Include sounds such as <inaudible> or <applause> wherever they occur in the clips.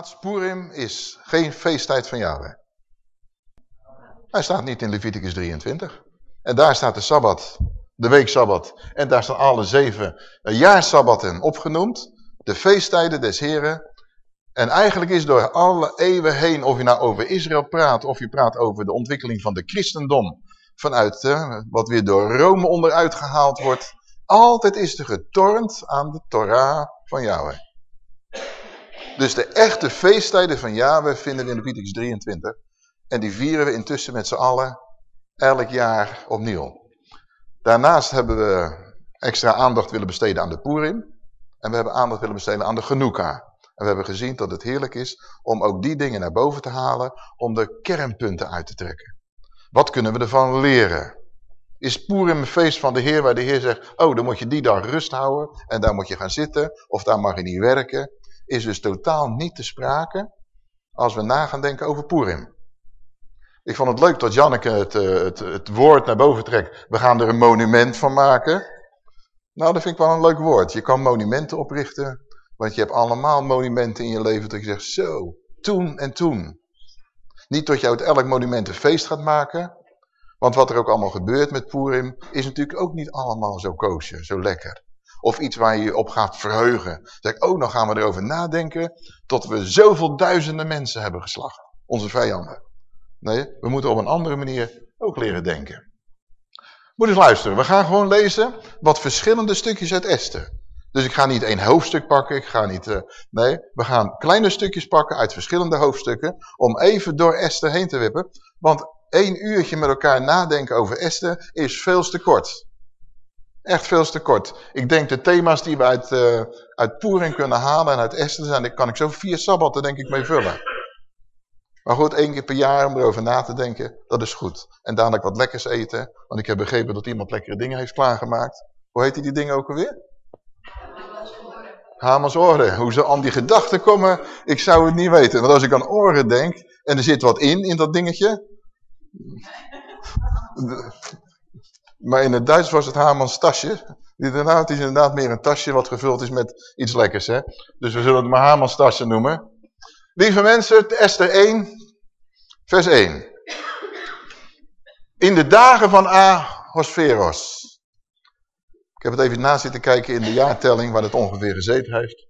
plaats, is geen feesttijd van Yahweh. Hij staat niet in Leviticus 23. En daar staat de Sabbat, de weeksabbat. En daar staan alle zeven jaarsabbatten opgenoemd. De feesttijden des Heren. En eigenlijk is door alle eeuwen heen, of je nou over Israël praat, of je praat over de ontwikkeling van de christendom, vanuit uh, wat weer door Rome onderuit gehaald wordt, altijd is er getornd aan de Torah van Yahweh. Dus de echte feesttijden van Yahweh vinden we in Leviticus 23. En die vieren we intussen met z'n allen elk jaar opnieuw. Daarnaast hebben we extra aandacht willen besteden aan de Purim. En we hebben aandacht willen besteden aan de Genuka. En we hebben gezien dat het heerlijk is om ook die dingen naar boven te halen, om de kernpunten uit te trekken. Wat kunnen we ervan leren? Is Purim een feest van de Heer waar de Heer zegt, oh dan moet je die dag rust houden en daar moet je gaan zitten of daar mag je niet werken. Is dus totaal niet te sprake als we na gaan denken over Purim. Ik vond het leuk dat Janneke het, eh, het, het woord naar boven trekt. We gaan er een monument van maken. Nou, dat vind ik wel een leuk woord. Je kan monumenten oprichten, want je hebt allemaal monumenten in je leven dat je zegt, zo, toen en toen. Niet dat je uit elk monument een feest gaat maken, want wat er ook allemaal gebeurt met Purim, is natuurlijk ook niet allemaal zo koosje, zo lekker. Of iets waar je je op gaat verheugen. Zeg ik, oh, dan gaan we erover nadenken tot we zoveel duizenden mensen hebben geslacht. Onze vijanden. Nee, we moeten op een andere manier ook leren denken. Moet eens luisteren, we gaan gewoon lezen wat verschillende stukjes uit Esther. Dus ik ga niet één hoofdstuk pakken, ik ga niet... Uh, nee, we gaan kleine stukjes pakken uit verschillende hoofdstukken... om even door Esther heen te wippen. Want één uurtje met elkaar nadenken over Esther is veel te kort. Echt veel te kort. Ik denk de thema's die we uit, uh, uit Poering kunnen halen en uit Esther zijn... daar kan ik zo vier sabbatten denk ik mee vullen. Maar goed, één keer per jaar om erover na te denken, dat is goed. En dadelijk wat lekkers eten, want ik heb begrepen dat iemand lekkere dingen heeft klaargemaakt. Hoe heet die dingen ook alweer? Hamers oren. Hoe ze aan die gedachten komen, ik zou het niet weten. Want als ik aan oren denk, en er zit wat in, in dat dingetje. Maar in het Duits was het Hamans tasje. Het is inderdaad meer een tasje wat gevuld is met iets lekkers. Hè? Dus we zullen het maar Hamans tasje noemen. Lieve mensen, Esther 1, vers 1. In de dagen van Ahosveros. Ik heb het even na zitten kijken in de jaartelling waar het ongeveer gezeten heeft.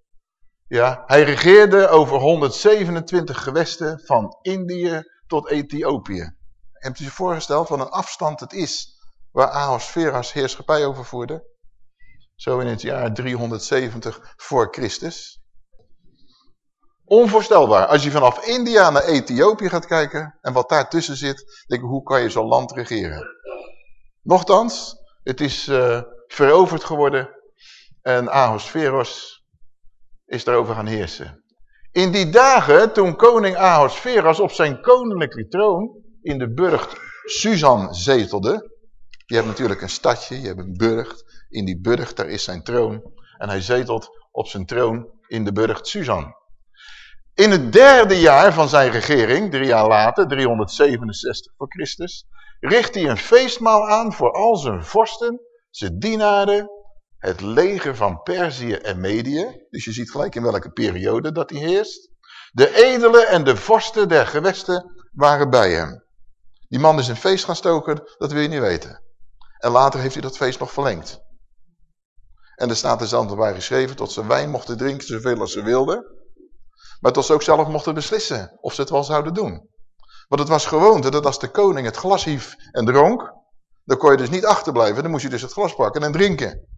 Ja, hij regeerde over 127 gewesten van Indië tot Ethiopië. Hebt u zich voorgesteld wat een afstand het is waar Ahosveros heerschappij over voerde? Zo in het jaar 370 voor Christus. Onvoorstelbaar. Als je vanaf India naar Ethiopië gaat kijken en wat daartussen zit, denk ik, hoe kan je zo'n land regeren? Nochtans, het is uh, veroverd geworden en Ahosveros is daarover gaan heersen. In die dagen, toen koning Ahosveros op zijn koninklijke troon in de burcht Susan zetelde, je hebt natuurlijk een stadje, je hebt een burcht, in die burcht daar is zijn troon en hij zetelt op zijn troon in de burcht Susan. In het derde jaar van zijn regering, drie jaar later, 367 voor Christus, richt hij een feestmaal aan voor al zijn vorsten, zijn dienaren, het leger van Perzië en Medië. Dus je ziet gelijk in welke periode dat hij heerst. De edelen en de vorsten der gewesten waren bij hem. Die man is een feest gaan stoken, dat wil je niet weten. En later heeft hij dat feest nog verlengd. En er staat er zelfs bij geschreven, tot ze wijn mochten drinken zoveel als ze wilden. Maar dat ze ook zelf mochten beslissen of ze het wel zouden doen. Want het was gewoonte dat als de koning het glas hief en dronk, dan kon je dus niet achterblijven. Dan moest je dus het glas pakken en drinken.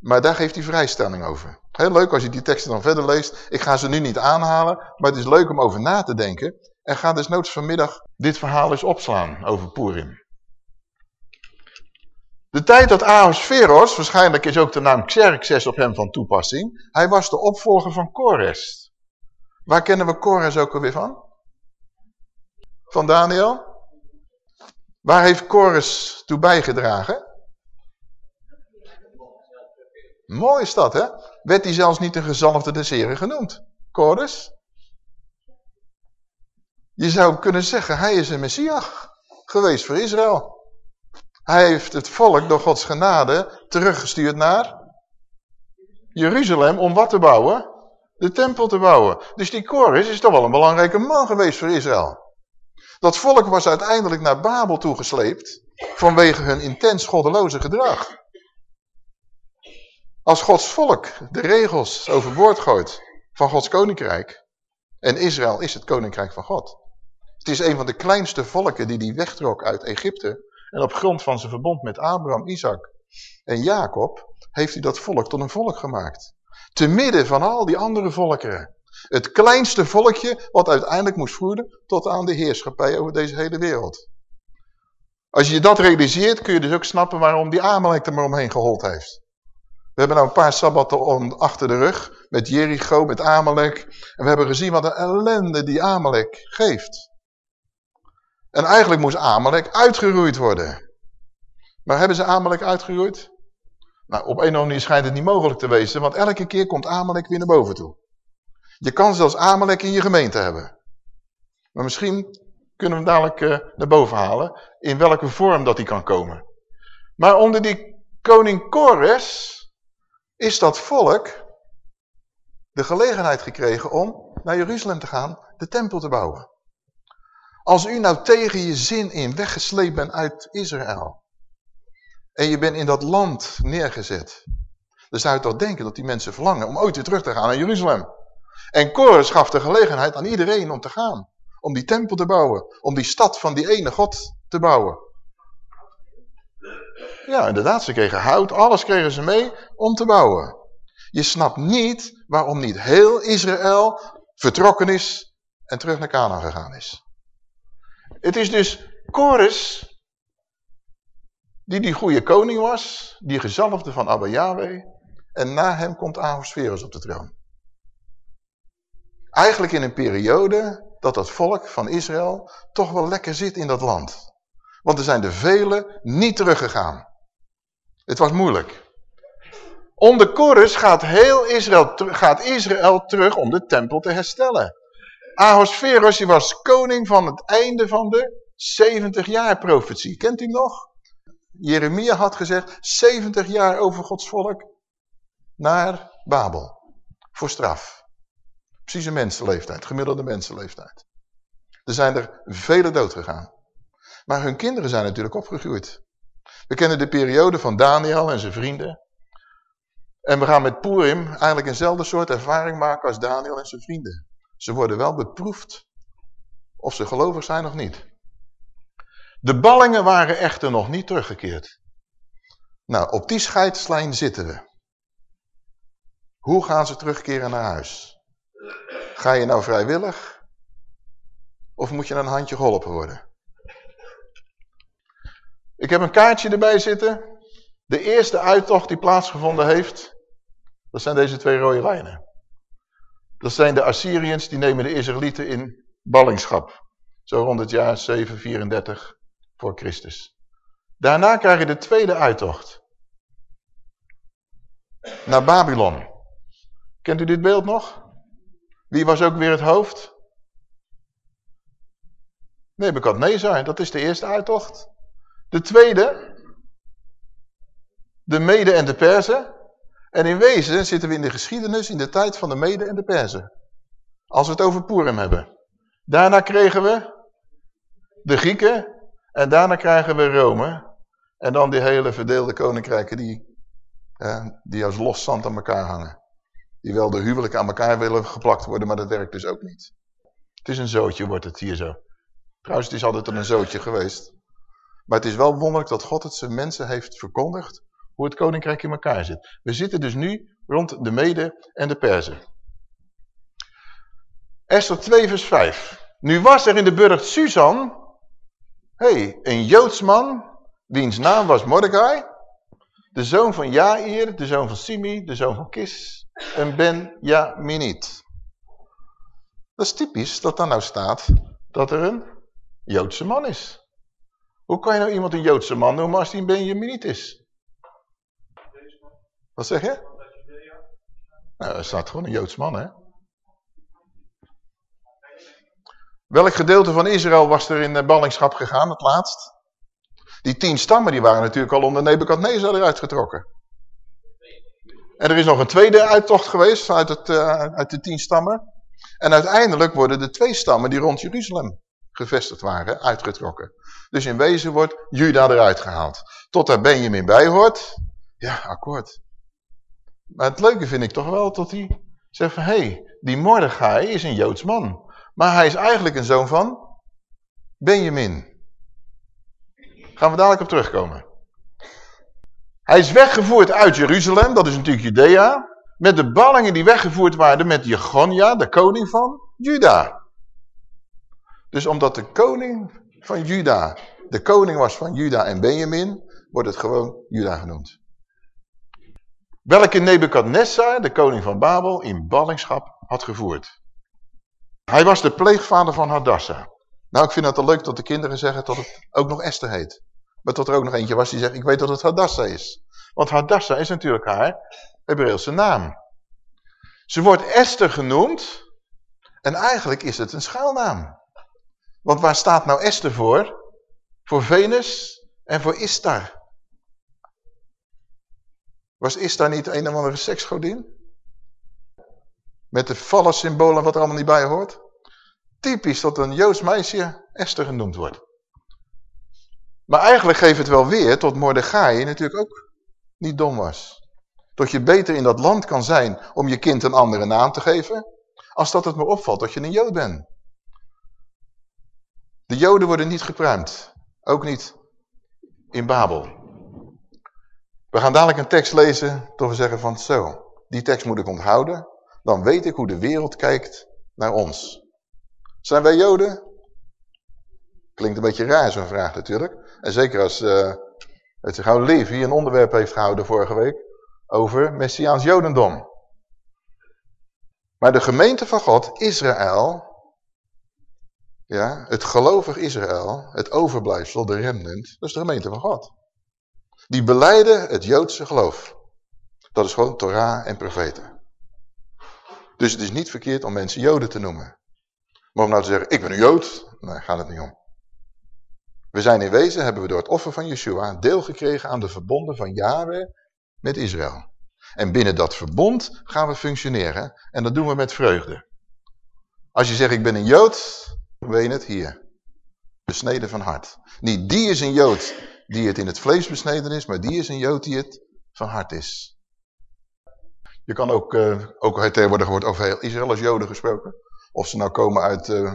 Maar daar geeft hij vrijstelling over. Heel leuk als je die teksten dan verder leest. Ik ga ze nu niet aanhalen, maar het is leuk om over na te denken. En ga dus noods vanmiddag dit verhaal eens opslaan over Purim. De tijd dat Ahasveros, waarschijnlijk is ook de naam Xerxes op hem van toepassing, hij was de opvolger van Kores. Waar kennen we Kores ook alweer van? Van Daniel? Waar heeft Kores toe bijgedragen? Mooie stad, hè? Werd hij zelfs niet een gezalfde des heren genoemd? Kores? Je zou kunnen zeggen, hij is een Messias geweest voor Israël. Hij heeft het volk door Gods genade teruggestuurd naar Jeruzalem om wat te bouwen? de tempel te bouwen. Dus die Kores is toch wel een belangrijke man geweest voor Israël. Dat volk was uiteindelijk naar Babel toegesleept vanwege hun intens goddeloze gedrag. Als Gods volk de regels overboord gooit van Gods koninkrijk, en Israël is het koninkrijk van God. Het is een van de kleinste volken die die wegtrok uit Egypte en op grond van zijn verbond met Abraham, Isaac en Jacob heeft hij dat volk tot een volk gemaakt. Te midden van al die andere volkeren. Het kleinste volkje wat uiteindelijk moest voeren tot aan de heerschappij over deze hele wereld. Als je dat realiseert kun je dus ook snappen waarom die Amalek er maar omheen gehold heeft. We hebben nou een paar sabbatten achter de rug met Jericho, met Amalek. En we hebben gezien wat een ellende die Amalek geeft. En eigenlijk moest Amalek uitgeroeid worden. Maar hebben ze Amalek uitgeroeid? Nou, op een of andere manier schijnt het niet mogelijk te wezen, want elke keer komt Amalek weer naar boven toe. Je kan zelfs Amalek in je gemeente hebben. Maar misschien kunnen we hem dadelijk uh, naar boven halen, in welke vorm dat hij kan komen. Maar onder die koning Kores is dat volk de gelegenheid gekregen om naar Jeruzalem te gaan, de tempel te bouwen. Als u nou tegen je zin in weggesleept bent uit Israël en je bent in dat land neergezet, dan zou je toch denken dat die mensen verlangen om ooit weer terug te gaan naar Jeruzalem. En Kores gaf de gelegenheid aan iedereen om te gaan, om die tempel te bouwen, om die stad van die ene God te bouwen. Ja, inderdaad, ze kregen hout, alles kregen ze mee om te bouwen. Je snapt niet waarom niet heel Israël vertrokken is en terug naar Canaan gegaan is. Het is dus Kores die die goede koning was, die gezalfde van Abba Yahweh, en na hem komt Ahasverus op de troon. Eigenlijk in een periode dat dat volk van Israël toch wel lekker zit in dat land. Want er zijn er velen niet teruggegaan. Het was moeilijk. Onder Kores gaat heel Israël, gaat Israël terug om de tempel te herstellen. Ahasverus was koning van het einde van de 70 jaar profetie. Kent u nog? Jeremia had gezegd 70 jaar over Gods volk naar Babel. Voor straf. Precies een mensenleeftijd, gemiddelde mensenleeftijd. Er zijn er vele dood gegaan. Maar hun kinderen zijn natuurlijk opgegroeid. We kennen de periode van Daniel en zijn vrienden. En we gaan met Purim eigenlijk eenzelfde soort ervaring maken als Daniel en zijn vrienden. Ze worden wel beproefd of ze gelovig zijn of niet. De ballingen waren echter nog niet teruggekeerd. Nou, op die scheidslijn zitten we. Hoe gaan ze terugkeren naar huis? Ga je nou vrijwillig? Of moet je een handje geholpen worden? Ik heb een kaartje erbij zitten. De eerste uittocht die plaatsgevonden heeft, dat zijn deze twee rode lijnen. Dat zijn de Assyriërs, die nemen de Israëlieten in ballingschap. Zo rond het jaar 734 voor Christus. Daarna krijg je de tweede uittocht. Naar Babylon. Kent u dit beeld nog? Wie was ook weer het hoofd? Nebukadnezar, dat is de eerste uittocht. De tweede, de Mede en de Perzen. En in wezen zitten we in de geschiedenis in de tijd van de Mede en de Perzen. Als we het over Purim hebben. Daarna kregen we de Grieken en daarna krijgen we Rome. En dan die hele verdeelde koninkrijken die, eh, die als los zand aan elkaar hangen. Die wel de huwelijken aan elkaar willen geplakt worden, maar dat werkt dus ook niet. Het is een zootje, wordt het hier zo. Trouwens, het is altijd een zootje geweest. Maar het is wel wonderlijk dat God het zijn mensen heeft verkondigd hoe het koninkrijk in elkaar zit. We zitten dus nu rond de Mede en de Perzen. Esther 2 vers 5. Nu was er in de burcht Susan, hey, een Joods man, wiens naam was Mordecai, de zoon van Jair, de zoon van Simi, de zoon van Kis, en Ben-Jaminiet. Dat is typisch dat daar nou staat dat er een Joodse man is. Hoe kan je nou iemand een Joodse man noemen als hij een Benjaminiet is? Wat zeg je? Nou, er staat gewoon een Joods man, hè? Welk gedeelte van Israël was er in ballingschap gegaan, het laatst? Die tien stammen die waren natuurlijk al onder Nebukadnezar eruit getrokken. En er is nog een tweede uittocht geweest uit, het, uh, uit de tien stammen. En uiteindelijk worden de twee stammen die rond Jeruzalem gevestigd waren, uitgetrokken. Dus in wezen wordt Juda eruit gehaald. Tot daar Benjamin bij hoort, ja, akkoord. Maar het leuke vind ik toch wel dat hij zegt van, hé, hey, die Mordechai is een Joods man. Maar hij is eigenlijk een zoon van Benjamin. Gaan we dadelijk op terugkomen. Hij is weggevoerd uit Jeruzalem, dat is natuurlijk Judea, met de ballingen die weggevoerd waren met Jegonia, de koning van Juda. Dus omdat de koning van Juda de koning was van Juda en Benjamin, wordt het gewoon Juda genoemd. Welke Nebukadnessar, de koning van Babel, in ballingschap had gevoerd. Hij was de pleegvader van Hadassah. Nou, ik vind het al leuk dat de kinderen zeggen dat het ook nog Esther heet. Maar tot er ook nog eentje was die zegt, ik weet dat het Hadassah is. Want Hadassah is natuurlijk haar Hebreeuwse naam. Ze wordt Esther genoemd en eigenlijk is het een schuilnaam. Want waar staat nou Esther voor? Voor Venus en voor Istar. Was Istar niet een of andere seksgodin? Met de vallen symbolen wat er allemaal niet bij hoort? Typisch dat een Joods meisje Esther genoemd wordt. Maar eigenlijk geeft het wel weer tot Mordechai natuurlijk ook niet dom was. Dat je beter in dat land kan zijn om je kind een andere naam te geven, als dat het me opvalt dat je een Jood bent. De Joden worden niet gepruimd. Ook niet in Babel. We gaan dadelijk een tekst lezen tot we zeggen van zo, die tekst moet ik onthouden. Dan weet ik hoe de wereld kijkt naar ons. Zijn wij Joden? Klinkt een beetje raar zo'n vraag natuurlijk. En zeker als uh, het gauw Levi een onderwerp heeft gehouden vorige week over Messiaans Jodendom. Maar de gemeente van God, Israël, ja, het gelovig Israël, het overblijfsel, de remnant, dat is de gemeente van God. Die beleiden het Joodse geloof. Dat is gewoon Torah en profeten. Dus het is niet verkeerd om mensen Joden te noemen. Maar om nou te zeggen, ik ben een Jood, daar gaat het niet om. We zijn in wezen, hebben we door het offer van Yeshua deel gekregen aan de verbonden van Yahweh met Israël. En binnen dat verbond gaan we functioneren. En dat doen we met vreugde. Als je zegt, ik ben een Jood, weet je het? Hier. Besneden van hart. Niet die is een Jood die het in het vlees besneden is, maar die is een Jood die het van hart is. Je kan ook, uh, ook tegenwoordig wordt over heel Israël als Joden gesproken. Of ze nou komen uit uh,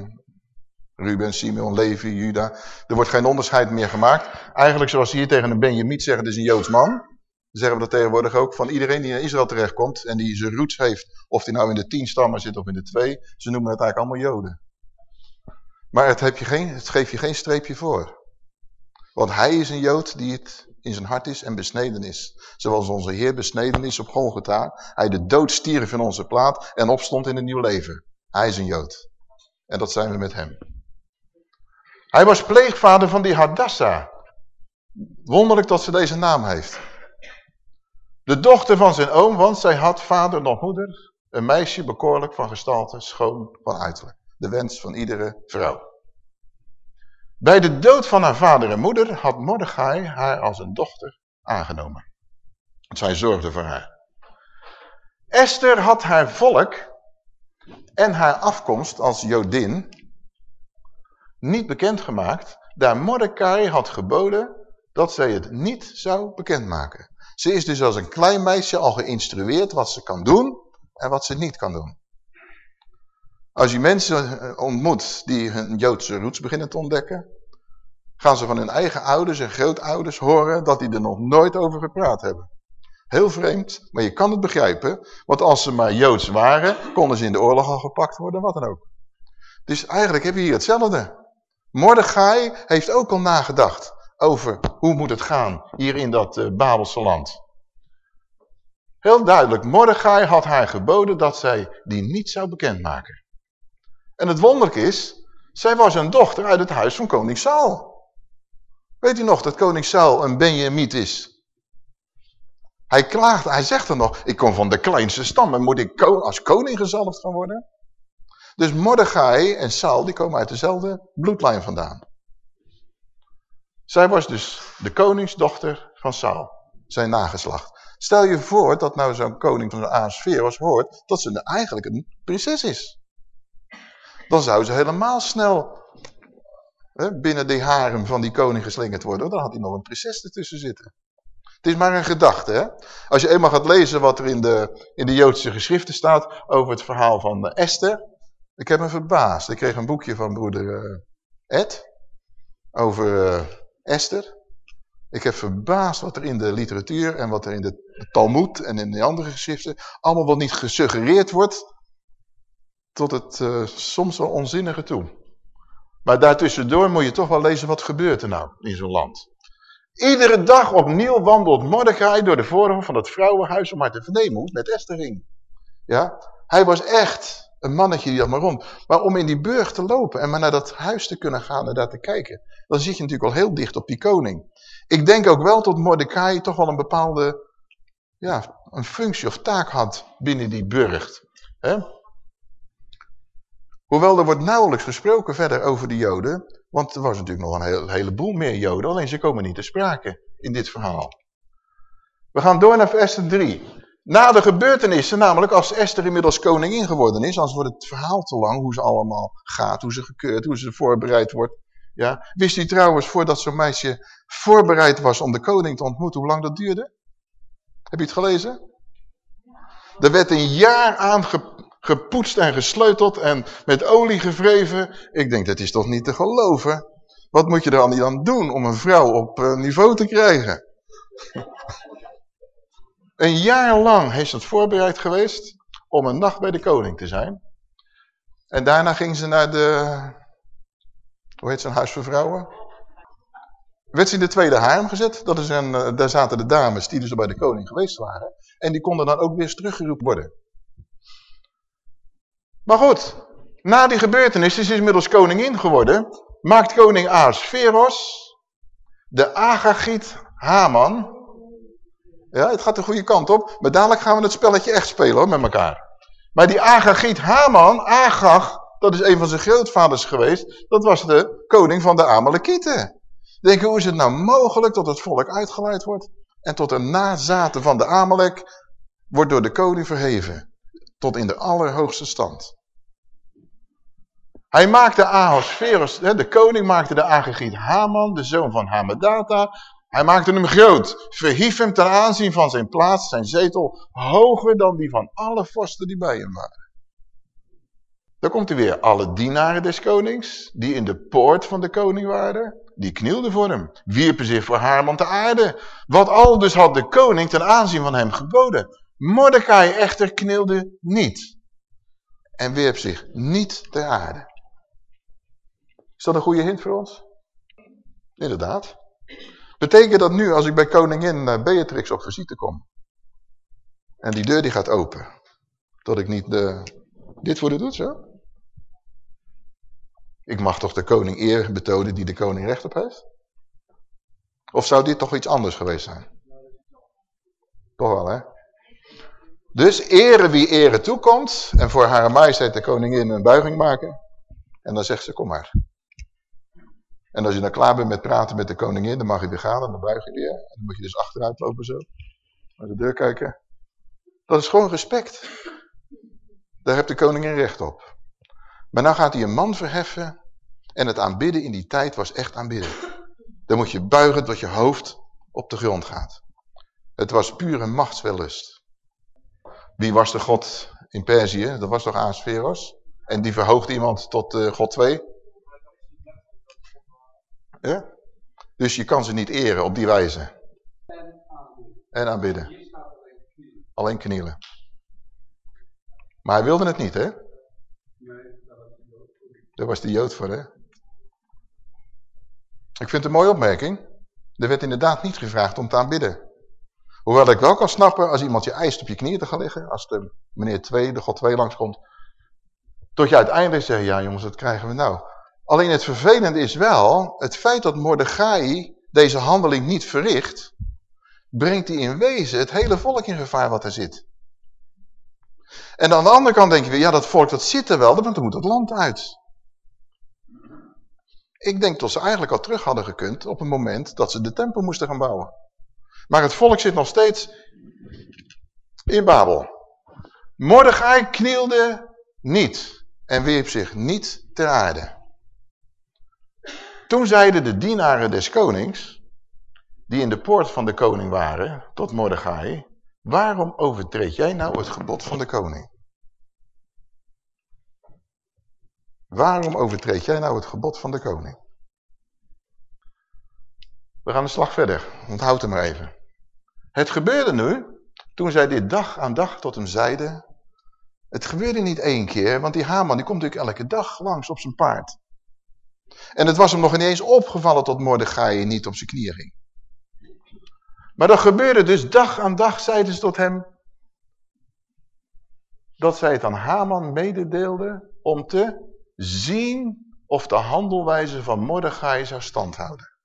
Ruben, Simeon, Levi, Juda. Er wordt geen onderscheid meer gemaakt. Eigenlijk zoals ze hier tegen een Benjamiet zeggen, het is een Joods man. Dan zeggen we dat tegenwoordig ook van iedereen die in Israël terechtkomt en die zijn roots heeft, of die nou in de tien stammen zit of in de twee, ze noemen het eigenlijk allemaal Joden. Maar het, heb je geen, het geeft je geen streepje voor. Want hij is een Jood die het in zijn hart is en besneden is. Zoals onze Heer besneden is op Golgotha. Hij de dood stierf in onze plaat en opstond in een nieuw leven. Hij is een Jood. En dat zijn we met hem. Hij was pleegvader van die Hadassah. Wonderlijk dat ze deze naam heeft. De dochter van zijn oom, want zij had vader nog moeder. Een meisje bekoorlijk van gestalte, schoon van uiterlijk de wens van iedere vrouw. Bij de dood van haar vader en moeder had Mordechai haar als een dochter aangenomen. Zij zorgde voor haar. Esther had haar volk en haar afkomst als Jodin niet bekendgemaakt, daar Mordecai had geboden dat zij het niet zou bekendmaken. Ze is dus als een klein meisje al geïnstrueerd wat ze kan doen en wat ze niet kan doen. Als je mensen eh, ontmoet die hun Joodse roots beginnen te ontdekken, gaan ze van hun eigen ouders en grootouders horen dat die er nog nooit over gepraat hebben. Heel vreemd, maar je kan het begrijpen, want als ze maar Joods waren, konden ze in de oorlog al gepakt worden, wat dan ook. Dus eigenlijk heb je hier hetzelfde. Mordechai heeft ook al nagedacht over hoe moet het gaan hier in dat uh, Babelse land. Heel duidelijk, Mordechai had haar geboden dat zij die niet zou bekendmaken. En het wonderlijk is, zij was een dochter uit het huis van koning Saul. Weet u nog dat koning Saul een Benjamiet is? Hij klaagt, hij zegt er nog, ik kom van de kleinste stam en moet ik als koning gezalfd gaan worden? Dus Mordechai en Saul, die komen uit dezelfde bloedlijn vandaan. Zij was dus de koningsdochter van Saul, zijn nageslacht. Stel je voor dat nou zo'n koning van de Ahasveros hoort dat ze eigenlijk een prinses is. Dan zou ze helemaal snel hè, binnen de harem van die koning geslingerd worden. Dan had hij nog een prinses ertussen zitten. Het is maar een gedachte. Hè? Als je eenmaal gaat lezen wat er in de, in de Joodse geschriften staat over het verhaal van eh, Esther. Ik heb me verbaasd. Ik kreeg een boekje van broeder uh, Ed over uh, Esther. Ik heb verbaasd wat er in de literatuur en wat er in de Talmud en in de andere geschriften allemaal wat niet gesuggereerd wordt tot het uh, soms wel onzinnige toe. Maar daartussendoor moet je toch wel lezen wat gebeurt er nou in zo'n land. Iedere dag opnieuw wandelt Mordecai door de voorhof van het vrouwenhuis om haar te vernemen hoe het met Esther ging. Ja? Hij was echt een mannetje die dat maar rond. Maar om in die burg te lopen en maar naar dat huis te kunnen gaan en daar te kijken, dan zit je natuurlijk al heel dicht op die koning. Ik denk ook wel dat Mordecai toch wel een bepaalde ja, een functie of taak had binnen die burcht. Hè? Hoewel er wordt nauwelijks gesproken verder over de joden, want er was natuurlijk nog een heleboel meer joden, alleen ze komen niet te sprake in dit verhaal. We gaan door naar vers 3. Na de gebeurtenissen, namelijk als Esther inmiddels koningin geworden is, anders wordt het verhaal te lang, hoe ze allemaal gaat, hoe ze gekeurd, hoe ze voorbereid wordt. Ja. Wist u trouwens, voordat zo'n meisje voorbereid was om de koning te ontmoeten, hoe lang dat duurde? Heb je het gelezen? Er werd een jaar aan gepoetst en gesleuteld en met olie gevreven. Ik denk, dat is toch niet te geloven? Wat moet je dan aan doen om een vrouw op eh, niveau te krijgen? <laughs> een jaar lang heeft het voorbereid geweest om een nacht bij de koning te zijn. En daarna ging ze naar de, hoe heet zo'n huis voor vrouwen? Werd ze in de tweede harem gezet. Dat is een, eh, daar zaten de dames die dus bij de koning geweest waren. En die konden dan ook weer teruggeroepen worden. Maar goed, na die gebeurtenis is ze inmiddels koningin geworden. Maakt koning Ahasveros de Agagiet Haman. Ja, het gaat de goede kant op. Maar dadelijk gaan we het spelletje echt spelen hoor, met elkaar. Maar die Agagiet Haman, Agag, dat is een van zijn grootvaders geweest. Dat was de koning van de Amalekieten. Denk, hoe is het nou mogelijk dat het volk uitgeleid wordt? En tot een nazaten van de Amalek wordt door de koning verheven. Tot in de allerhoogste stand. Hij maakte Ahasverus, de koning maakte de Agagiet Haman, de zoon van Hamedata. Hij maakte hem groot, verhief hem ten aanzien van zijn plaats, zijn zetel, hoger dan die van alle vorsten die bij hem waren. Dan komt hij weer, alle dienaren des konings, die in de poort van de koning waren, die knielden voor hem, wierpen zich voor Haman te aarde. Wat al dus had de koning ten aanzien van hem geboden. Mordecai echter knielde niet en wierp zich niet ter aarde. Is dat een goede hint voor ons? Inderdaad. Betekent dat nu als ik bij koningin eh, Beatrix op visite kom en die deur die gaat open, dat ik niet de, dit voor de doet zo? Ik mag toch de koning eer betonen die de koning recht op heeft? Of zou dit toch iets anders geweest zijn? Toch wel, hè? Dus ere wie ere toekomt en voor haar majesteit de koningin een buiging maken. En dan zegt ze, kom maar. En als je dan klaar bent met praten met de koningin, dan mag je weer gaan en dan buig je weer. En dan moet je dus achteruit lopen zo. Naar de deur kijken. Dat is gewoon respect. Daar heeft de koningin recht op. Maar nou gaat hij een man verheffen. En het aanbidden in die tijd was echt aanbidden. Dan moet je buigen tot je hoofd op de grond gaat. Het was pure machtswellust. Wie was de god in Perzië? Dat was toch Aasferos? En die verhoogde iemand tot uh, god 2? Dus je kan ze niet eren op die wijze. En aanbidden. Alleen knielen. Maar hij wilde het niet, hè? Daar was de Jood voor, hè? Ik vind het een mooie opmerking. Er werd inderdaad niet gevraagd om te aanbidden. Hoewel ik wel kan snappen, als iemand je eist op je knieën te gaan liggen, als de meneer 2, de God 2 langskomt, tot je uiteindelijk zegt, ja jongens, wat krijgen we nou? Alleen het vervelende is wel, het feit dat Mordechai deze handeling niet verricht, brengt hij in wezen het hele volk in gevaar wat er zit. En aan de andere kant denk je weer, ja dat volk dat zit er wel, want dan moet het land uit. Ik denk dat ze eigenlijk al terug hadden gekund op het moment dat ze de tempel moesten gaan bouwen. Maar het volk zit nog steeds in Babel. Mordechai knielde niet en wierp zich niet ter aarde. Toen zeiden de dienaren des konings, die in de poort van de koning waren, tot Mordechai, waarom overtreed jij nou het gebod van de koning? Waarom overtreed jij nou het gebod van de koning? We gaan een slag verder, onthoud hem maar even. Het gebeurde nu, toen zij dit dag aan dag tot hem zeiden, het gebeurde niet één keer, want die Haman die komt natuurlijk elke dag langs op zijn paard. En het was hem nog ineens opgevallen tot Mordechai niet op zijn knieën ging. Maar dat gebeurde dus dag aan dag, zeiden ze tot hem, dat zij het aan Haman mededeelden om te zien of de handelwijze van Mordechai zou standhouden.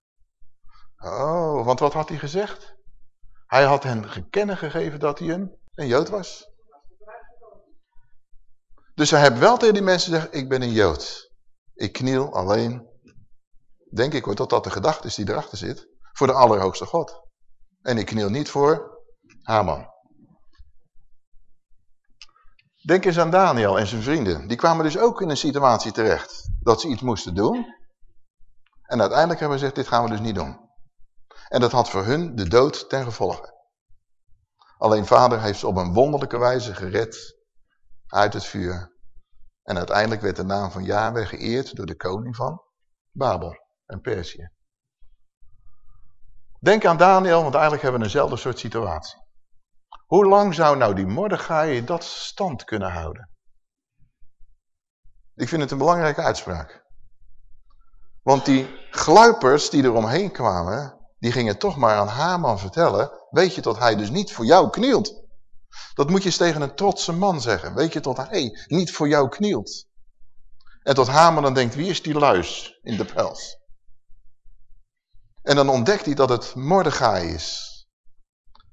Oh, want wat had hij gezegd? Hij had hen gekennen gegeven dat hij een, een Jood was. Dus hij heeft wel tegen die mensen gezegd, ik ben een Jood. Ik kniel alleen, denk ik hoor, dat dat de gedachte is die erachter zit, voor de Allerhoogste God. En ik kniel niet voor Haman. Denk eens aan Daniel en zijn vrienden. Die kwamen dus ook in een situatie terecht dat ze iets moesten doen. En uiteindelijk hebben ze gezegd, dit gaan we dus niet doen. En dat had voor hun de dood ten gevolge. Alleen vader heeft ze op een wonderlijke wijze gered uit het vuur. En uiteindelijk werd de naam van Yahweh geëerd door de koning van Babel en Perzië. Denk aan Daniel, want eigenlijk hebben we eenzelfde soort situatie. Hoe lang zou nou die Mordechai dat stand kunnen houden? Ik vind het een belangrijke uitspraak. Want die gluipers die er omheen kwamen, die gingen toch maar aan Haman vertellen, weet je dat hij dus niet voor jou knielt. Dat moet je eens tegen een trotse man zeggen. Weet je tot hij niet voor jou knielt. En tot Haman dan denkt, wie is die luis in de pels? En dan ontdekt hij dat het Mordechai is.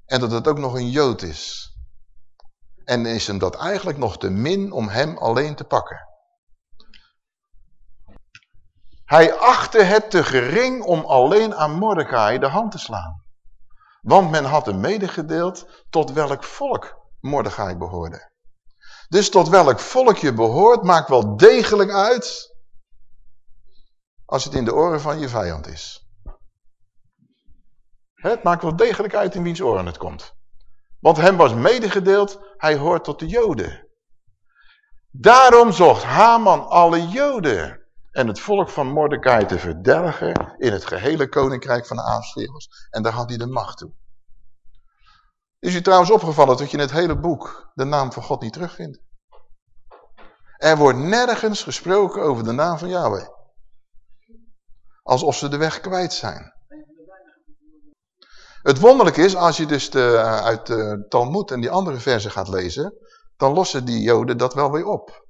En dat het ook nog een Jood is. En is hem dat eigenlijk nog te min om hem alleen te pakken. Hij achtte het te gering om alleen aan Mordecai de hand te slaan. Want men had hem medegedeeld tot welk volk Mordechai behoorde. Dus tot welk volk je behoort maakt wel degelijk uit als het in de oren van je vijand is. Het maakt wel degelijk uit in wiens oren het komt. Want hem was medegedeeld, hij hoort tot de joden. Daarom zocht Haman alle joden en het volk van Mordecai te verdelgen in het gehele koninkrijk van de Ahasveros. En daar had hij de macht toe. Is u trouwens opgevallen dat je in het hele boek de naam van God niet terugvindt? Er wordt nergens gesproken over de naam van Yahweh. Alsof ze de weg kwijt zijn. Het wonderlijke is, als je dus de, uit de Talmud en die andere versen gaat lezen, dan lossen die joden dat wel weer op.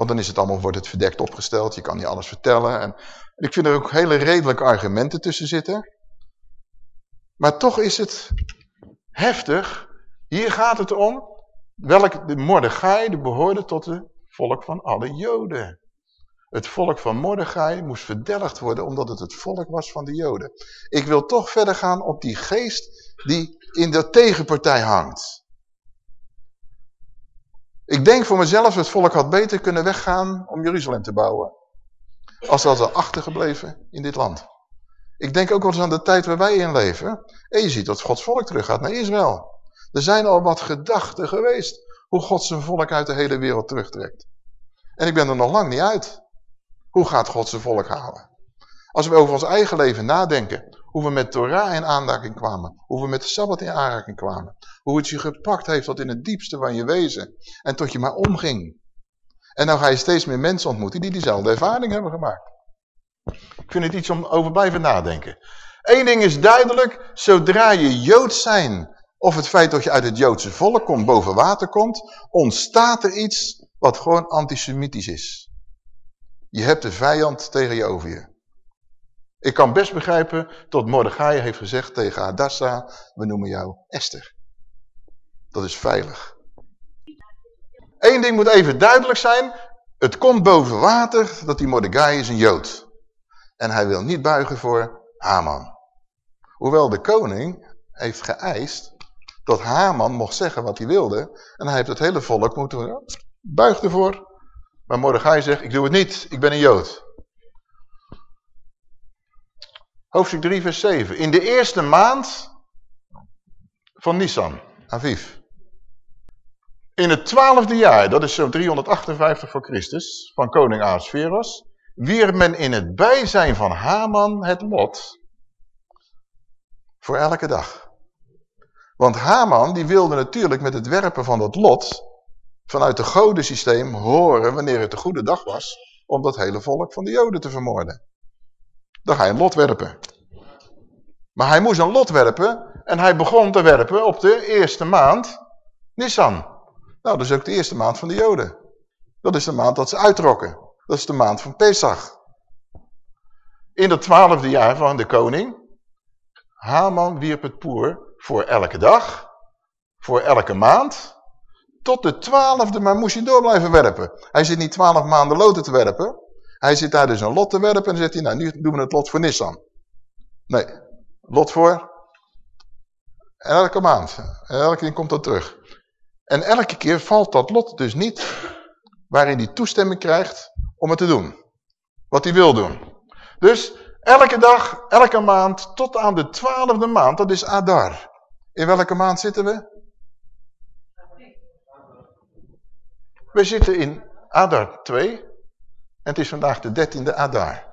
Want dan is het allemaal, wordt het verdekt opgesteld, je kan niet alles vertellen. En ik vind er ook hele redelijke argumenten tussen zitten. Maar toch is het heftig. Hier gaat het om, welk de de behoorde tot het volk van alle joden. Het volk van Mordechai moest verdelgd worden omdat het het volk was van de joden. Ik wil toch verder gaan op die geest die in de tegenpartij hangt. Ik denk voor mezelf, het volk had beter kunnen weggaan om Jeruzalem te bouwen. Als dat ze achtergebleven in dit land. Ik denk ook wel eens aan de tijd waar wij in leven. En je ziet dat Gods volk teruggaat naar Israël. Er zijn al wat gedachten geweest hoe God zijn volk uit de hele wereld terugtrekt. En ik ben er nog lang niet uit. Hoe gaat God zijn volk halen? Als we over ons eigen leven nadenken, hoe we met Torah in aanraking kwamen, hoe we met de Sabbat in aanraking kwamen, hoe het je gepakt heeft tot in het diepste van je wezen en tot je maar omging. En nou ga je steeds meer mensen ontmoeten die diezelfde ervaring hebben gemaakt. Ik vind het iets om over blijven nadenken. Eén ding is duidelijk, zodra je Joods zijn of het feit dat je uit het Joodse volk komt, boven water komt, ontstaat er iets wat gewoon antisemitisch is. Je hebt de vijand tegen je over je. Ik kan best begrijpen dat Mordechai heeft gezegd tegen Adassa, we noemen jou Esther. Dat is veilig. Eén ding moet even duidelijk zijn. Het komt boven water dat die Mordechai is een Jood. En hij wil niet buigen voor Haman. Hoewel de koning heeft geëist Dat Haman mocht zeggen wat hij wilde. En hij heeft het hele volk moeten buigen ervoor. Maar Mordechai zegt, ik doe het niet, ik ben een Jood. Hoofdstuk 3 vers 7. In de eerste maand van Nisan, Aviv. In het twaalfde jaar, dat is zo'n 358 voor Christus, van koning Ahasveros, wierp men in het bijzijn van Haman het lot voor elke dag. Want Haman die wilde natuurlijk met het werpen van dat lot vanuit het godensysteem horen wanneer het de goede dag was om dat hele volk van de joden te vermoorden. Dan ga je een lot werpen. Maar hij moest een lot werpen en hij begon te werpen op de eerste maand Nissan. Nou, dat is ook de eerste maand van de joden. Dat is de maand dat ze uitrokken. Dat is de maand van Pesach. In het twaalfde jaar van de koning, Haman wierp het poer voor elke dag, voor elke maand, tot de twaalfde, maar moest hij door blijven werpen. Hij zit niet twaalf maanden loten te werpen. Hij zit daar dus een lot te werpen en dan zegt hij, nou nu doen we het lot voor Nissan. Nee, lot voor elke maand. elke keer komt dat terug. En elke keer valt dat lot dus niet waarin hij toestemming krijgt om het te doen. Wat hij wil doen. Dus elke dag, elke maand, tot aan de twaalfde maand, dat is Adar. In welke maand zitten we? We zitten in Adar 2 en het is vandaag de dertiende Adar.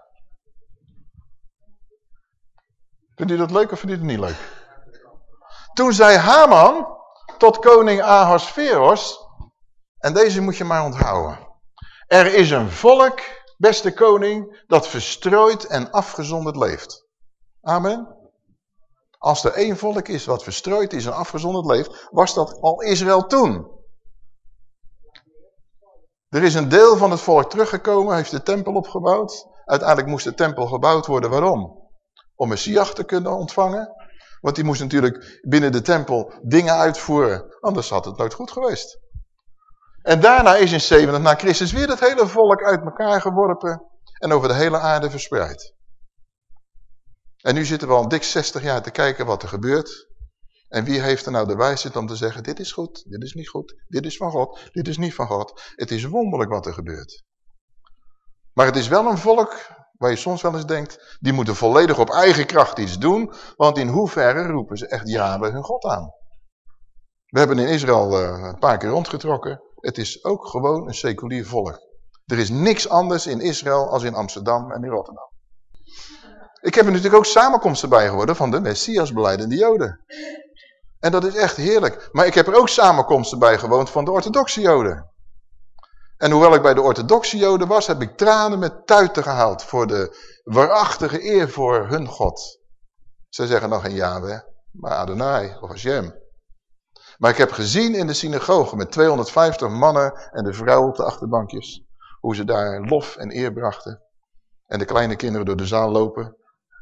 Vindt u dat leuk of vindt u het niet leuk? Toen zei Haman tot koning Ahasveros, en deze moet je maar onthouden. Er is een volk, beste koning, dat verstrooid en afgezonderd leeft. Amen. Als er één volk is wat verstrooid is en afgezonderd leeft, was dat al Israël toen. Er is een deel van het volk teruggekomen, heeft de tempel opgebouwd. Uiteindelijk moest de tempel gebouwd worden. Waarom? Om Messias te kunnen ontvangen. Want die moest natuurlijk binnen de tempel dingen uitvoeren. Anders had het nooit goed geweest. En daarna is in 70 na Christus weer het hele volk uit elkaar geworpen. En over de hele aarde verspreid. En nu zitten we al dik 60 jaar te kijken wat er gebeurt. En wie heeft er nou de wijsheid om te zeggen, dit is goed, dit is niet goed, dit is van God, dit is niet van God. Het is wonderlijk wat er gebeurt. Maar het is wel een volk waar je soms wel eens denkt, die moeten volledig op eigen kracht iets doen, want in hoeverre roepen ze echt Yahweh hun God aan. We hebben in Israël uh, een paar keer rondgetrokken. Het is ook gewoon een seculier volk. Er is niks anders in Israël als in Amsterdam en in Rotterdam. Ik heb er natuurlijk ook samenkomsten bij geworden van de Messias beleidende Joden. En dat is echt heerlijk. Maar ik heb er ook samenkomsten bij gewoond van de orthodoxe joden. En hoewel ik bij de orthodoxe joden was, heb ik tranen met tuiten gehaald voor de waarachtige eer voor hun God. Ze zeggen nog geen Yahweh, maar Adonai of Hashem. Maar ik heb gezien in de synagoge met 250 mannen en de vrouwen op de achterbankjes, hoe ze daar lof en eer brachten. En de kleine kinderen door de zaal lopen,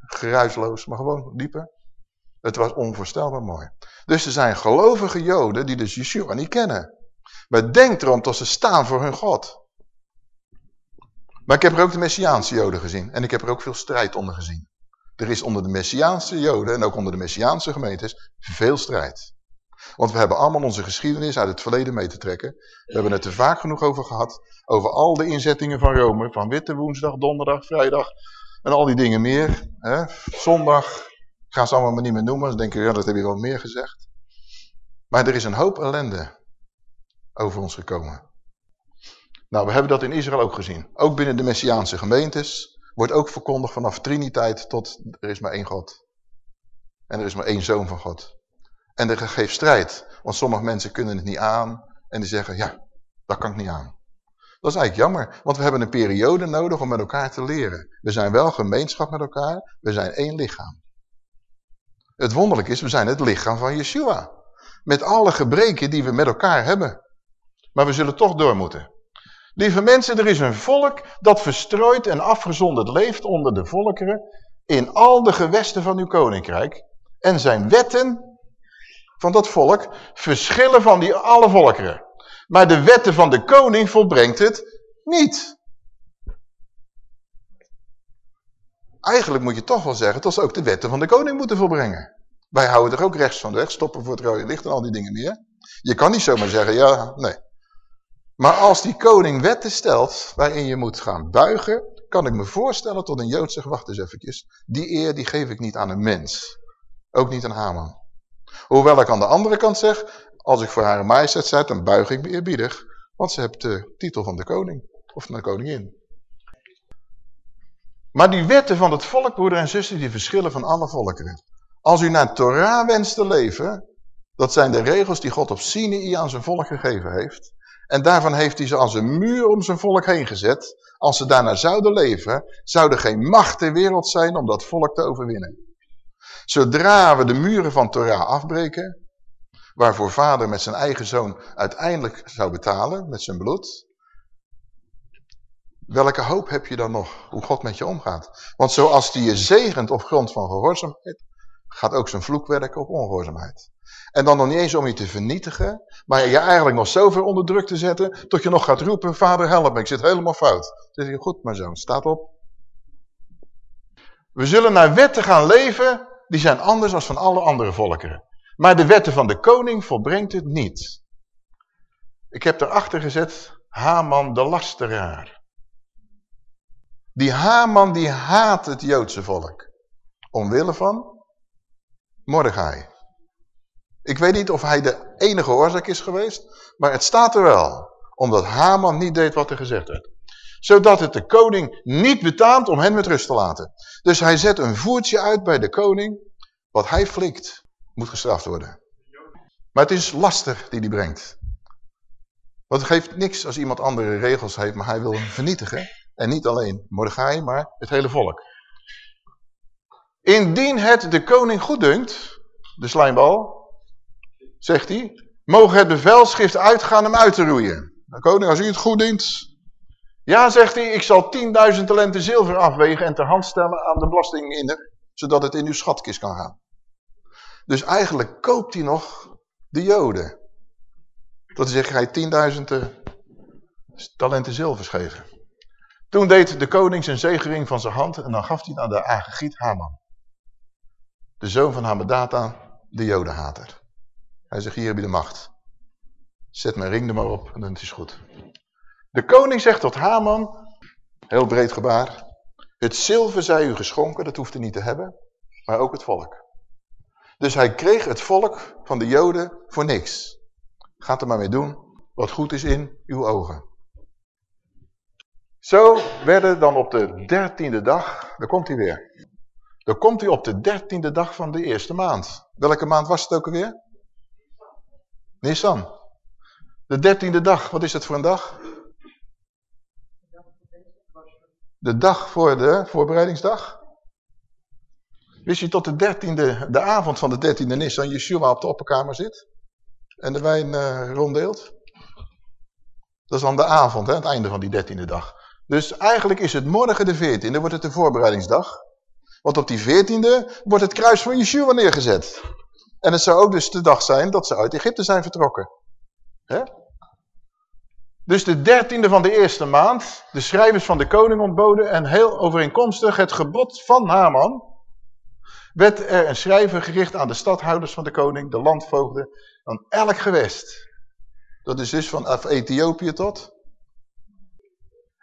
geruisloos, maar gewoon liepen. Het was onvoorstelbaar mooi. Dus er zijn gelovige joden die dus Yeshua niet kennen. Maar denk erom dat ze staan voor hun God. Maar ik heb er ook de Messiaanse joden gezien. En ik heb er ook veel strijd onder gezien. Er is onder de Messiaanse joden en ook onder de Messiaanse gemeentes veel strijd. Want we hebben allemaal onze geschiedenis uit het verleden mee te trekken. We hebben het er vaak genoeg over gehad. Over al de inzettingen van Rome. Van Witte Woensdag, Donderdag, Vrijdag. En al die dingen meer. Hè? Zondag, ga ze allemaal maar niet meer noemen. Dan denken we, ja, dat heb je wel meer gezegd. Maar er is een hoop ellende over ons gekomen. Nou, we hebben dat in Israël ook gezien. Ook binnen de Messiaanse gemeentes wordt ook verkondigd vanaf Triniteit tot er is maar één God. En er is maar één Zoon van God. En er geeft strijd, want sommige mensen kunnen het niet aan en die zeggen, ja, dat kan ik niet aan. Dat is eigenlijk jammer, want we hebben een periode nodig om met elkaar te leren. We zijn wel gemeenschap met elkaar, we zijn één lichaam. Het wonderlijk is, we zijn het lichaam van Yeshua. Met alle gebreken die we met elkaar hebben. Maar we zullen toch door moeten. Lieve mensen, er is een volk dat verstrooid en afgezonderd leeft onder de volkeren in al de gewesten van uw koninkrijk. En zijn wetten van dat volk verschillen van die alle volkeren. Maar de wetten van de koning volbrengt het niet. Eigenlijk moet je toch wel zeggen dat ze ook de wetten van de koning moeten volbrengen. Wij houden er ook rechts van weg, stoppen voor het rode licht en al die dingen meer. Je kan niet zomaar zeggen, ja, nee. Maar als die koning wetten stelt waarin je moet gaan buigen, kan ik me voorstellen tot een Jood zegt, wacht eens eventjes, die eer die geef ik niet aan een mens. Ook niet aan Haman. Hoewel ik aan de andere kant zeg, als ik voor haar majesteit zet, dan buig ik me eerbiedig. Want ze heeft de titel van de koning of van de koningin. Maar die wetten van het volk, broeder en zuster, die verschillen van alle volkeren. Als u naar Torah wenst te leven, dat zijn de regels die God op Sinai aan zijn volk gegeven heeft. En daarvan heeft hij ze als een muur om zijn volk heen gezet. Als ze daarna zouden leven, zou er geen macht ter wereld zijn om dat volk te overwinnen. Zodra we de muren van Torah afbreken, waarvoor vader met zijn eigen zoon uiteindelijk zou betalen met zijn bloed, welke hoop heb je dan nog hoe God met je omgaat? Want zoals hij je zegent op grond van gehoorzaamheid, gaat ook zijn vloek werken op ongehoorzaamheid. En dan nog niet eens om je te vernietigen, maar je eigenlijk nog zoveel onder druk te zetten, tot je nog gaat roepen, vader help me, ik zit helemaal fout. Dan zeg je, goed mijn zoon, staat op. We zullen naar wetten gaan leven, die zijn anders dan van alle andere volkeren. Maar de wetten van de koning volbrengt het niet. Ik heb erachter gezet, Haman de lasteraar. Die Haman die haat het Joodse volk. Omwille van Mordechai. Ik weet niet of hij de enige oorzaak is geweest, maar het staat er wel. Omdat Haman niet deed wat er gezegd werd. Zodat het de koning niet betaamt om hen met rust te laten. Dus hij zet een voertje uit bij de koning. Wat hij flikt, moet gestraft worden. Maar het is laster die hij brengt. Want het geeft niks als iemand andere regels heeft, maar hij wil hem vernietigen. En niet alleen Mordechai, maar het hele volk. Indien het de koning goeddunkt, de slijmbal, zegt hij, mogen het bevelschrift uitgaan om uit te roeien. De koning, als u het goed dient. Ja, zegt hij, ik zal 10.000 talenten zilver afwegen en ter hand stellen aan de belastinginder, zodat het in uw schatkist kan gaan. Dus eigenlijk koopt hij nog de joden. Dat zegt hij 10.000 eh, talenten zilvers geven. Toen deed de koning zijn zegering van zijn hand en dan gaf hij aan de Agegiet Haman. De zoon van Hamedata, de jodenhater. Hij zegt, hier heb je de macht. Zet mijn ring er maar op en dan is het goed. De koning zegt tot Haman, heel breed gebaar, het zilver zij u geschonken, dat hoeft u niet te hebben, maar ook het volk. Dus hij kreeg het volk van de joden voor niks. Gaat er maar mee doen wat goed is in uw ogen. Zo werden dan op de dertiende dag, daar komt hij weer. Dan komt hij op de dertiende dag van de eerste maand. Welke maand was het ook alweer? Nissan. De dertiende dag, wat is het voor een dag? De dag voor de voorbereidingsdag. Wist je tot de dertiende, de avond van de dertiende Nissan, Yeshua op de opperkamer zit? En de wijn uh, ronddeelt? Dat is dan de avond, hè, het einde van die dertiende dag. Dus eigenlijk is het morgen de veertiende, wordt het de voorbereidingsdag. Want op die veertiende wordt het kruis van Yeshua neergezet. En het zou ook dus de dag zijn dat ze uit Egypte zijn vertrokken. Dus de dertiende van de eerste maand, de schrijvers van de koning ontboden en heel overeenkomstig het gebod van Haman, werd er een schrijver gericht aan de stadhouders van de koning, de landvoogden, van elk gewest. Dat is dus van Ethiopië tot.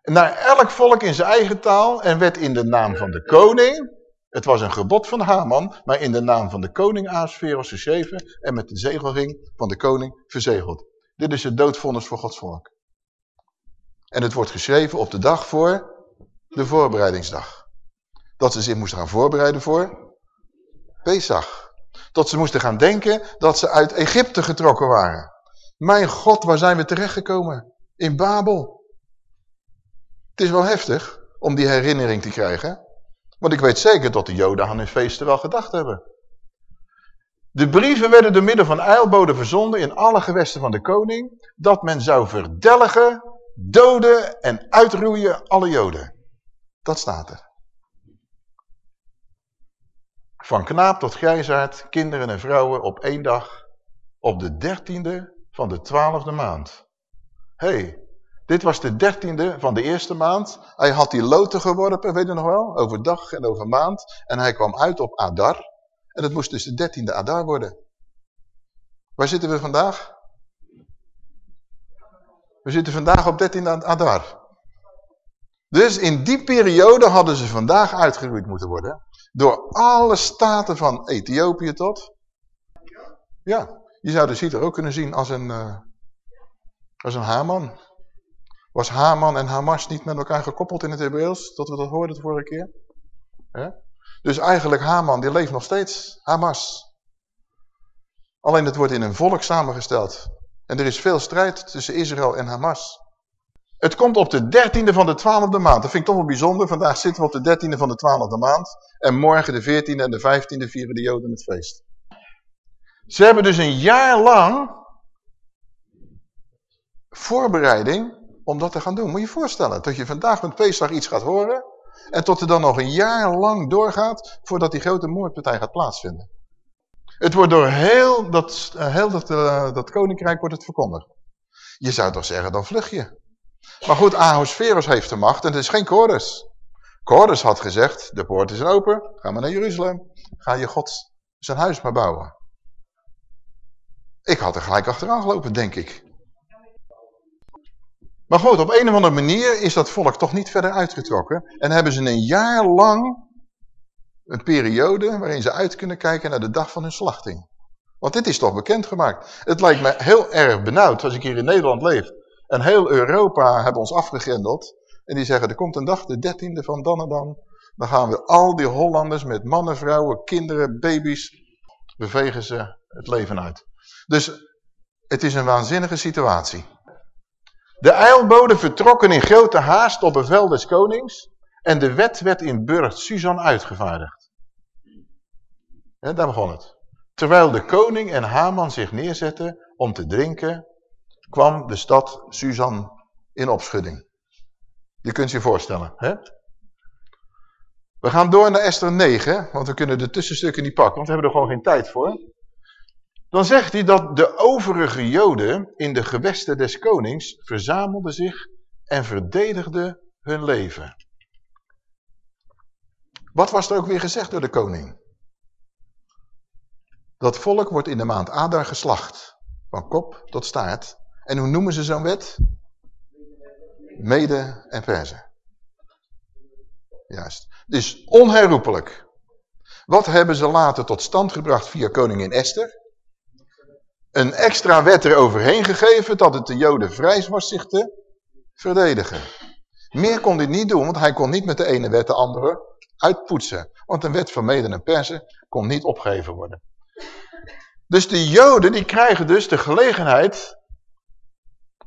Naar elk volk in zijn eigen taal en werd in de naam van de koning het was een gebod van Haman, maar in de naam van de koning Aasveros geschreven en met de zegelring van de koning verzegeld. Dit is het doodvonnis voor Gods volk. En het wordt geschreven op de dag voor de voorbereidingsdag. Dat ze zich moesten gaan voorbereiden voor Pesach. Dat ze moesten gaan denken dat ze uit Egypte getrokken waren. Mijn God, waar zijn we terechtgekomen? In Babel. Het is wel heftig om die herinnering te krijgen. Want ik weet zeker dat de joden aan hun feesten wel gedacht hebben. De brieven werden door middel van eilboden verzonden in alle gewesten van de koning, dat men zou verdelgen, doden en uitroeien alle joden. Dat staat er. Van knaap tot grijzaard, kinderen en vrouwen op één dag, op de dertiende van de twaalfde maand. Hey, dit was de dertiende van de eerste maand. Hij had die loten geworpen, weet je nog wel? Over dag en over maand. En hij kwam uit op Adar. En dat moest dus de dertiende Adar worden. Waar zitten we vandaag? We zitten vandaag op 13 Adar. Dus in die periode hadden ze vandaag uitgeroeid moeten worden. Door alle staten van Ethiopië tot... Ja, je zou de Hitler ook kunnen zien als een, uh, als een Haman. Was Haman en Hamas niet met elkaar gekoppeld in het Hebreeuws? Tot we dat hoorden de vorige keer. Dus eigenlijk Haman, die leeft nog steeds. Hamas. Alleen het wordt in een volk samengesteld. En er is veel strijd tussen Israël en Hamas. Het komt op de dertiende van de twaalfde maand. Dat vind ik toch wel bijzonder. Vandaag zitten we op de dertiende van de twaalfde maand. En morgen de veertiende en de vijftiende vieren de Joden het feest. Ze hebben dus een jaar lang voorbereiding om dat te gaan doen. Moet je je voorstellen, dat je vandaag met Pesach iets gaat horen... en tot er dan nog een jaar lang doorgaat voordat die grote moordpartij gaat plaatsvinden. Het wordt door heel dat, uh, heel dat, uh, dat koninkrijk wordt het verkondigd. Je zou toch zeggen, dan vlug je. Maar goed, Ahosferos heeft de macht en het is geen Kores. Kores had gezegd, de poort is open, ga maar naar Jeruzalem. Ga je God zijn huis maar bouwen. Ik had er gelijk achteraan gelopen, denk ik. Maar goed, op een of andere manier is dat volk toch niet verder uitgetrokken. En hebben ze een jaar lang een periode waarin ze uit kunnen kijken naar de dag van hun slachting. Want dit is toch bekendgemaakt. Het lijkt me heel erg benauwd als ik hier in Nederland leef. En heel Europa hebben ons afgegrendeld. En die zeggen, er komt een dag, de dertiende van dan en dan. Dan gaan we al die Hollanders met mannen, vrouwen, kinderen, baby's, bewegen ze het leven uit. Dus het is een waanzinnige situatie. De eilboden vertrokken in grote haast op bevel des konings. En de wet werd in Burgt Suzan uitgevaardigd. daar begon het. Terwijl de koning en Haman zich neerzetten om te drinken, kwam de stad Suzan in opschudding. Je kunt je voorstellen. Hè? We gaan door naar Esther 9, want we kunnen de tussenstukken niet pakken, want we hebben er gewoon geen tijd voor. Dan zegt hij dat de overige joden in de gewesten des konings verzamelden zich en verdedigden hun leven. Wat was er ook weer gezegd door de koning? Dat volk wordt in de maand Adar geslacht, van kop tot staart. En hoe noemen ze zo'n wet? Mede en Perzen. Juist. Dus onherroepelijk. Wat hebben ze later tot stand gebracht via koningin Esther? Een extra wet eroverheen gegeven dat het de joden vrij was zich te verdedigen. Meer kon hij niet doen, want hij kon niet met de ene wet de andere uitpoetsen. Want een wet van mede en persen kon niet opgegeven worden. Dus de joden die krijgen dus de gelegenheid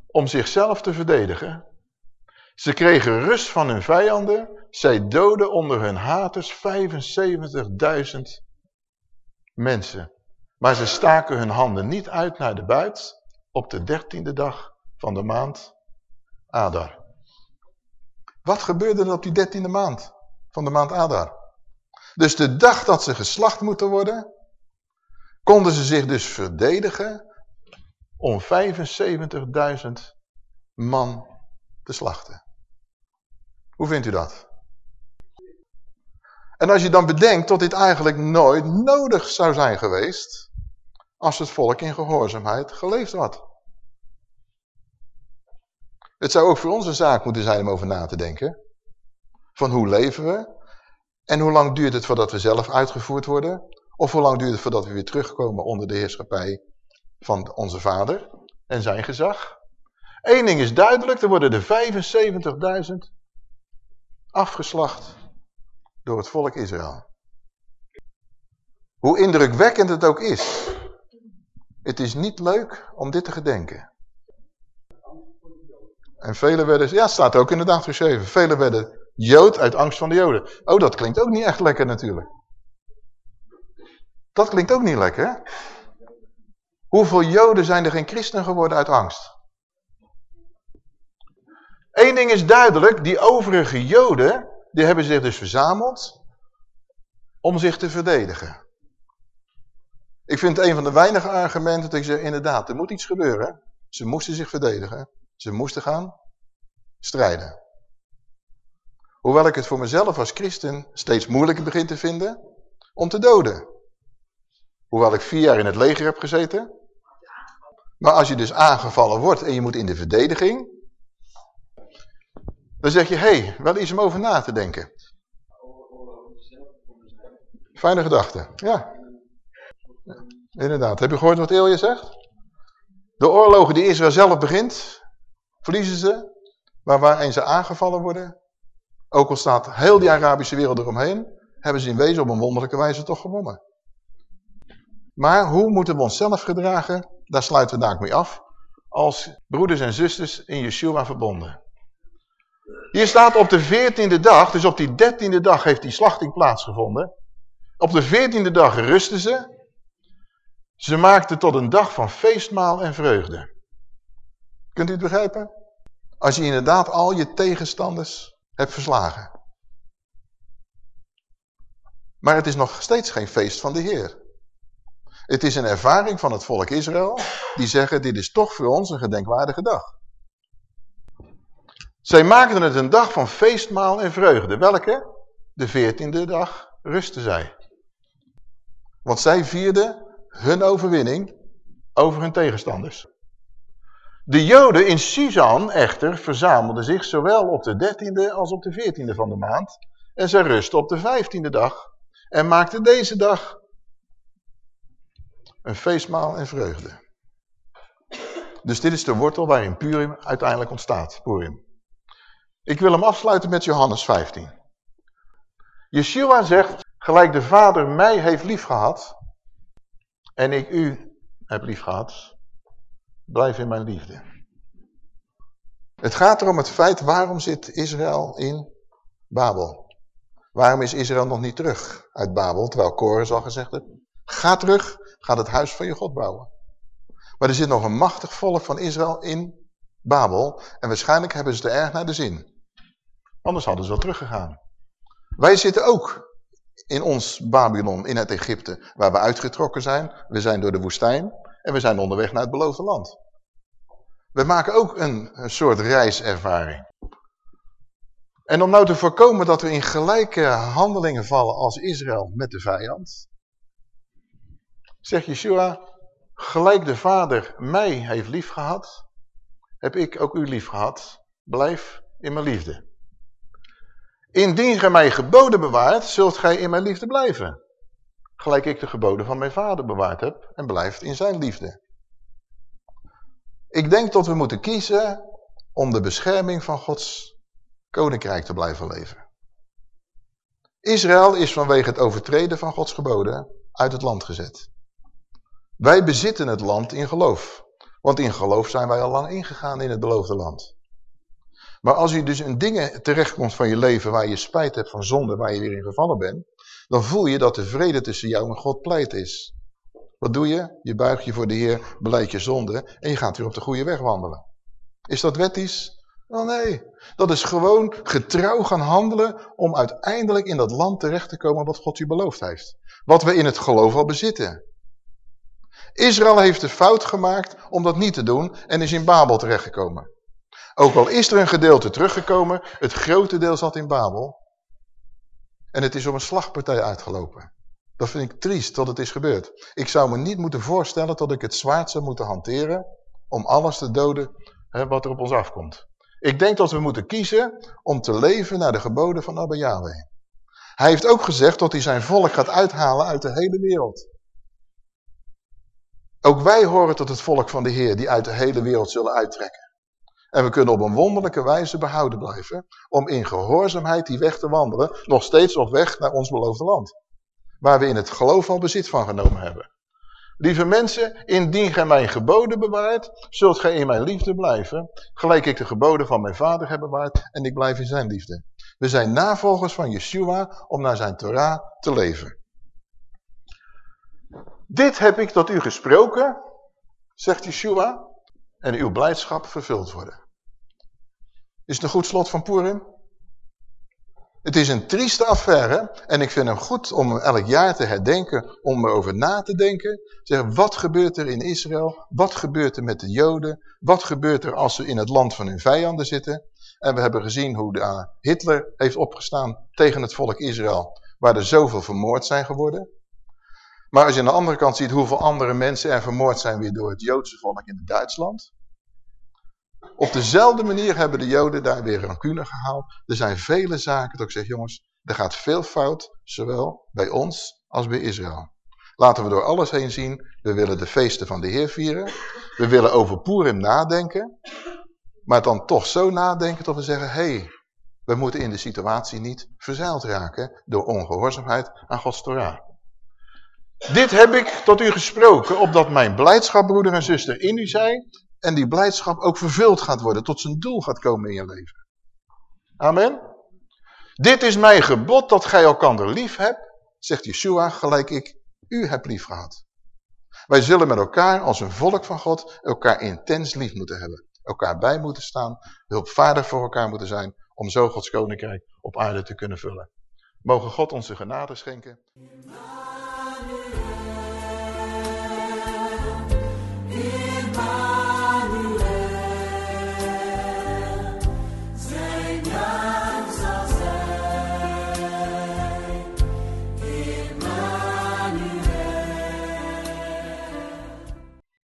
om zichzelf te verdedigen. Ze kregen rust van hun vijanden. Zij doden onder hun haters 75.000 mensen. Maar ze staken hun handen niet uit naar de buit op de dertiende dag van de maand Adar. Wat gebeurde er op die dertiende maand van de maand Adar? Dus de dag dat ze geslacht moeten worden, konden ze zich dus verdedigen om 75.000 man te slachten. Hoe vindt u dat? En als je dan bedenkt dat dit eigenlijk nooit nodig zou zijn geweest, als het volk in gehoorzaamheid geleefd had. Het zou ook voor ons een zaak moeten zijn om over na te denken. Van hoe leven we? En hoe lang duurt het voordat we zelf uitgevoerd worden? Of hoe lang duurt het voordat we weer terugkomen onder de heerschappij van onze vader en zijn gezag? Eén ding is duidelijk, er worden er 75.000 afgeslacht door het volk Israël. Hoe indrukwekkend het ook is. Het is niet leuk om dit te gedenken. En velen werden, ja het staat ook inderdaad geschreven, velen werden Jood uit angst van de Joden. Oh, dat klinkt ook niet echt lekker natuurlijk. Dat klinkt ook niet lekker. Hoeveel Joden zijn er geen christen geworden uit angst? Eén ding is duidelijk, die overige Joden, die hebben zich dus verzameld om zich te verdedigen. Ik vind het een van de weinige argumenten dat ik zeg, inderdaad, er moet iets gebeuren. Ze moesten zich verdedigen. Ze moesten gaan strijden. Hoewel ik het voor mezelf als christen steeds moeilijker begin te vinden om te doden. Hoewel ik vier jaar in het leger heb gezeten. Maar als je dus aangevallen wordt en je moet in de verdediging. Dan zeg je, hé, hey, wel iets om over na te denken. Fijne gedachte, ja. Inderdaad. Heb je gehoord wat Ilje zegt? De oorlogen die Israël zelf begint, verliezen ze. Maar waarin ze aangevallen worden, ook al staat heel die Arabische wereld eromheen, hebben ze in wezen op een wonderlijke wijze toch gewonnen. Maar hoe moeten we onszelf gedragen? Daar sluiten we daar mee af. Als broeders en zusters in Yeshua verbonden. Hier staat op de veertiende dag, dus op die dertiende dag heeft die slachting plaatsgevonden. Op de veertiende dag rusten ze. Ze maakten tot een dag van feestmaal en vreugde. Kunt u het begrijpen? Als je inderdaad al je tegenstanders hebt verslagen. Maar het is nog steeds geen feest van de Heer. Het is een ervaring van het volk Israël. Die zeggen, dit is toch voor ons een gedenkwaardige dag. Zij maakten het een dag van feestmaal en vreugde. Welke? De veertiende dag rusten zij. Want zij vierden hun overwinning over hun tegenstanders. De joden in Susan echter verzamelden zich zowel op de dertiende als op de veertiende van de maand. En zij rusten op de vijftiende dag en maakten deze dag een feestmaal en vreugde. Dus dit is de wortel waarin Purim uiteindelijk ontstaat, Purim. Ik wil hem afsluiten met Johannes 15. Yeshua zegt, gelijk de Vader mij heeft liefgehad en ik u heb liefgehad, blijf in mijn liefde. Het gaat erom het feit, waarom zit Israël in Babel? Waarom is Israël nog niet terug uit Babel, terwijl Kores al gezegd heeft, ga terug, ga het huis van je God bouwen. Maar er zit nog een machtig volk van Israël in Babel en waarschijnlijk hebben ze er erg naar de zin. Anders hadden ze wel teruggegaan. Wij zitten ook in ons Babylon, in het Egypte, waar we uitgetrokken zijn. We zijn door de woestijn en we zijn onderweg naar het beloofde land. We maken ook een, soort reiservaring. En om nou te voorkomen dat we in gelijke handelingen vallen als Israël met de vijand, zegt Yeshua, gelijk de Vader mij heeft lief gehad, heb ik ook u lief gehad. Blijf in mijn liefde. Indien gij mij geboden bewaart, zult gij in mijn liefde blijven. Gelijk ik de geboden van mijn vader bewaard heb en blijft in zijn liefde. Ik denk dat we moeten kiezen om de bescherming van Gods koninkrijk te blijven leven. Israël is vanwege het overtreden van Gods geboden uit het land gezet. Wij bezitten het land in geloof. Want in geloof zijn wij al lang ingegaan in het beloofde land. Maar als je dus in dingen terechtkomt van je leven waar je spijt hebt van zonde, waar je weer in gevallen bent, dan voel je dat de vrede tussen jou en God pleit is. Wat doe je? Je buigt je voor de Heer, beleid je zonde en je gaat weer op de goede weg wandelen. Is dat wettisch? Nee, dat is gewoon getrouw gaan handelen om uiteindelijk in dat land terecht te komen wat God je beloofd heeft. Wat we in het geloof al bezitten. Israël heeft de fout gemaakt om dat niet te doen en is in Babel terechtgekomen. Ook al is er een gedeelte teruggekomen, het grote deel zat in Babel. En het is op een slagpartij uitgelopen. Dat vind ik triest dat het is gebeurd. Ik zou me niet moeten voorstellen dat ik het zwaard zou moeten hanteren om alles te doden hè, wat er op ons afkomt. Ik denk dat we moeten kiezen om te leven naar de geboden van Abba Yahweh. Hij heeft ook gezegd dat hij zijn volk gaat uithalen uit de hele wereld. Ook wij horen tot het volk van de Heer die uit de hele wereld zullen uittrekken. En we kunnen op een wonderlijke wijze behouden blijven om in gehoorzaamheid die weg te wandelen, nog steeds op weg naar ons beloofde land. Waar we in het geloof al bezit van genomen hebben. Lieve mensen, indien gij mijn geboden bewaart, zult gij in mijn liefde blijven, gelijk ik de geboden van mijn vader heb bewaard en ik blijf in zijn liefde. We zijn navolgers van Yeshua om naar zijn Torah te leven. Dit heb ik tot u gesproken, zegt Yeshua, en uw blijdschap vervuld worden. Is het een goed slot van Purim? Het is een trieste affaire en ik vind hem goed om elk jaar te herdenken, om erover na te denken. Zeg, wat gebeurt er in Israël? Wat gebeurt er met de Joden? Wat gebeurt er als ze in het land van hun vijanden zitten? En we hebben gezien hoe uh, Hitler heeft opgestaan tegen het volk Israël, waar er zoveel vermoord zijn geworden. Maar als je aan de andere kant ziet hoeveel andere mensen er vermoord zijn weer door het Joodse volk in Duitsland. Op dezelfde manier hebben de Joden daar weer rancune gehaald. Er zijn vele zaken dat ik zeg, jongens, er gaat veel fout, zowel bij ons als bij Israël. Laten we door alles heen zien, we willen de feesten van de Heer vieren. We willen over Purim nadenken. Maar dan toch zo nadenken dat we zeggen, hé, hey, we moeten in de situatie niet verzeild raken door ongehoorzaamheid aan Gods Torah. Dit heb ik tot u gesproken, opdat mijn blijdschap, broeder en zuster, in u zij en die blijdschap ook vervuld gaat worden, tot zijn doel gaat komen in je leven. Amen. Dit is mijn gebod dat gij elkander lief hebt, zegt Yeshua, gelijk ik u heb lief gehad. Wij zullen met elkaar als een volk van God elkaar intens lief moeten hebben. Elkaar bij moeten staan, hulpvaardig voor elkaar moeten zijn, om zo Gods koninkrijk op aarde te kunnen vullen. Mogen God ons de genade schenken.